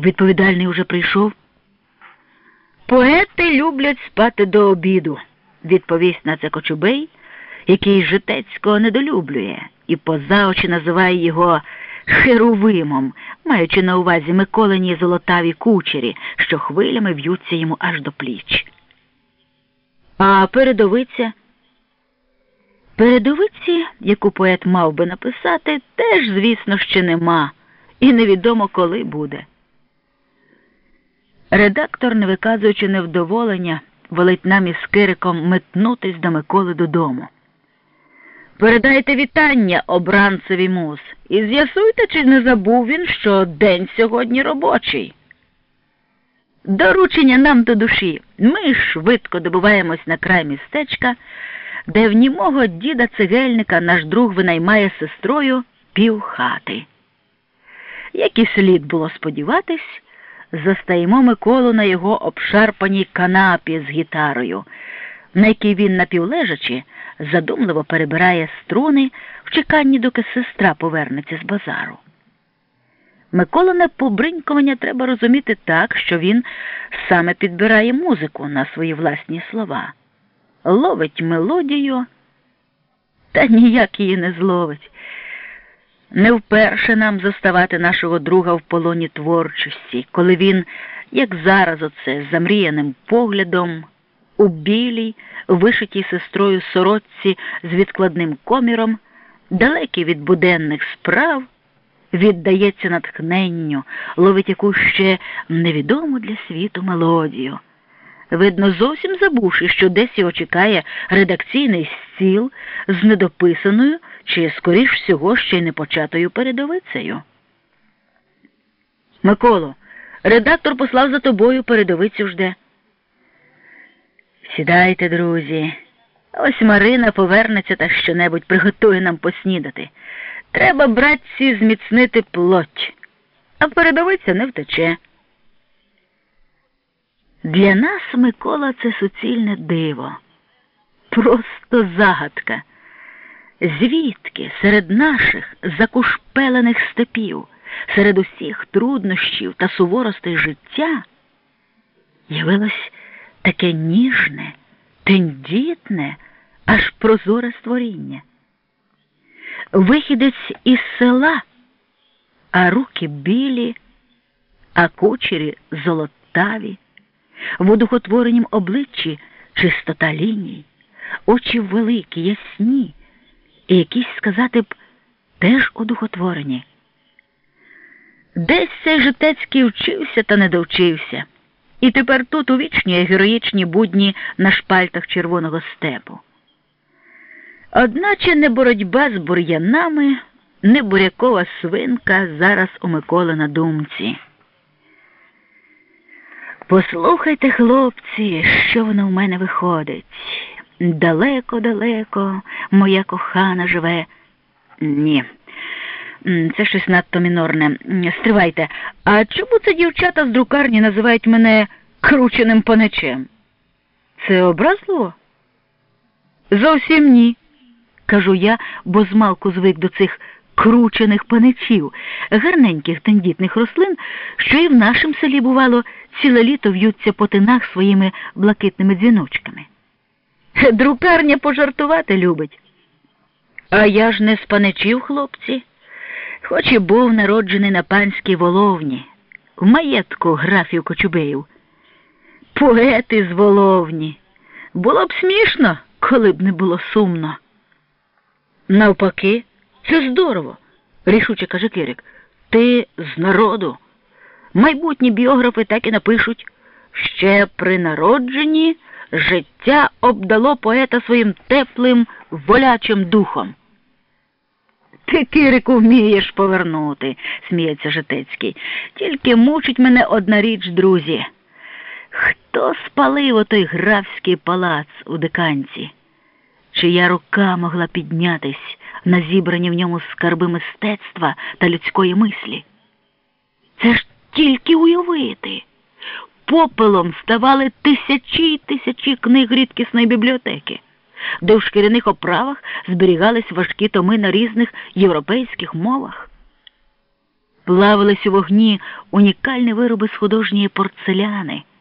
Відповідальний уже прийшов. Поети люблять спати до обіду, відповість на це Кочубей, який житецького недолюблює і поза очі називає його херовимом, маючи на увазі Миколині золотаві кучері, що хвилями в'ються йому аж до пліч. А передовиця. Передовиці, яку поет мав би написати, теж, звісно, ще нема, і невідомо коли буде. Редактор, не виказуючи невдоволення, велить нам із Кириком метнутись до Миколи додому. Передайте вітання обранцеві мус і з'ясуйте, чи не забув він, що день сьогодні робочий. Доручення нам до душі. Ми швидко добуваємось на край містечка, де в німого діда цегельника наш друг винаймає сестрою півхати. Як і слід було сподіватись, застаємо Миколу на його обшарпаній канапі з гітарою, на якій він напівлежачи задумливо перебирає струни в чеканні, доки сестра повернеться з базару. Миколине побринькування треба розуміти так, що він саме підбирає музику на свої власні слова, ловить мелодію, та ніяк її не зловить. Не вперше нам заставати нашого друга в полоні творчості, коли він, як зараз оце, замріяним поглядом, у білій, вишитій сестрою сорочці з відкладним коміром, далекий від буденних справ, віддається натхненню, ловить яку ще невідому для світу мелодію. Видно, зовсім забувши, що десь його чекає редакційний стіл з недописаною чи, скоріш всього, ще й непочатою передовицею. Миколо, редактор послав за тобою передовицю жде. Сідайте, друзі. Ось Марина повернеться та щонебудь приготує нам поснідати. Треба, братці, зміцнити плоть, а передовиця не втече. Для нас, Микола, це суцільне диво, просто загадка. Звідки серед наших закушпелених степів, серед усіх труднощів та суворостей життя явилось таке ніжне, тендітне, аж прозоре створіння. Вихідець із села, а руки білі, а кучері золотаві, в одухотворенім обличчі чистота ліній, очі великі, ясні, і якісь, сказати б, теж одухотворені. Десь цей житецький вчився та не довчився. І тепер тут увічнює героїчні будні на шпальтах червоного степу. Одначе не боротьба з бур'янами, не бурякова свинка зараз у Миколи на думці. Послухайте, хлопці, що воно в мене виходить. Далеко-далеко моя кохана живе. Ні, це щось надто мінорне. Стривайте, а чому це дівчата з друкарні називають мене крученим паничем? Це образливо? Зовсім ні, кажу я, бо змалку звик до цих кручених паничів, гарненьких тендітних рослин, що і в нашому селі, бувало, ціле літо в'ються по тинах своїми блакитними дзвіночками. Друкарня пожартувати любить. А я ж не з паничів, хлопці хоч і був народжений на панській воловні, в маєтку графів Кочубеїв. Поети з воловні. Було б смішно, коли б не було сумно. Навпаки, це здорово, рішуче каже Кирик. Ти з народу. Майбутні біографи так і напишуть. Ще при народженні життя обдало поета своїм теплим волячим духом. Ти, Кирику, вмієш повернути, сміється Житецький. Тільки мучить мене одна річ, друзі. Хто спалив отой графський палац у диканці? Чия рука могла піднятись на зібрані в ньому скарби мистецтва та людської мислі? Це ж тільки уявити. Попелом ставали тисячі й тисячі книг рідкісної бібліотеки де шкіряних оправах зберігались важкі томи на різних європейських мовах. плавились у вогні унікальні вироби з художньої порцеляни.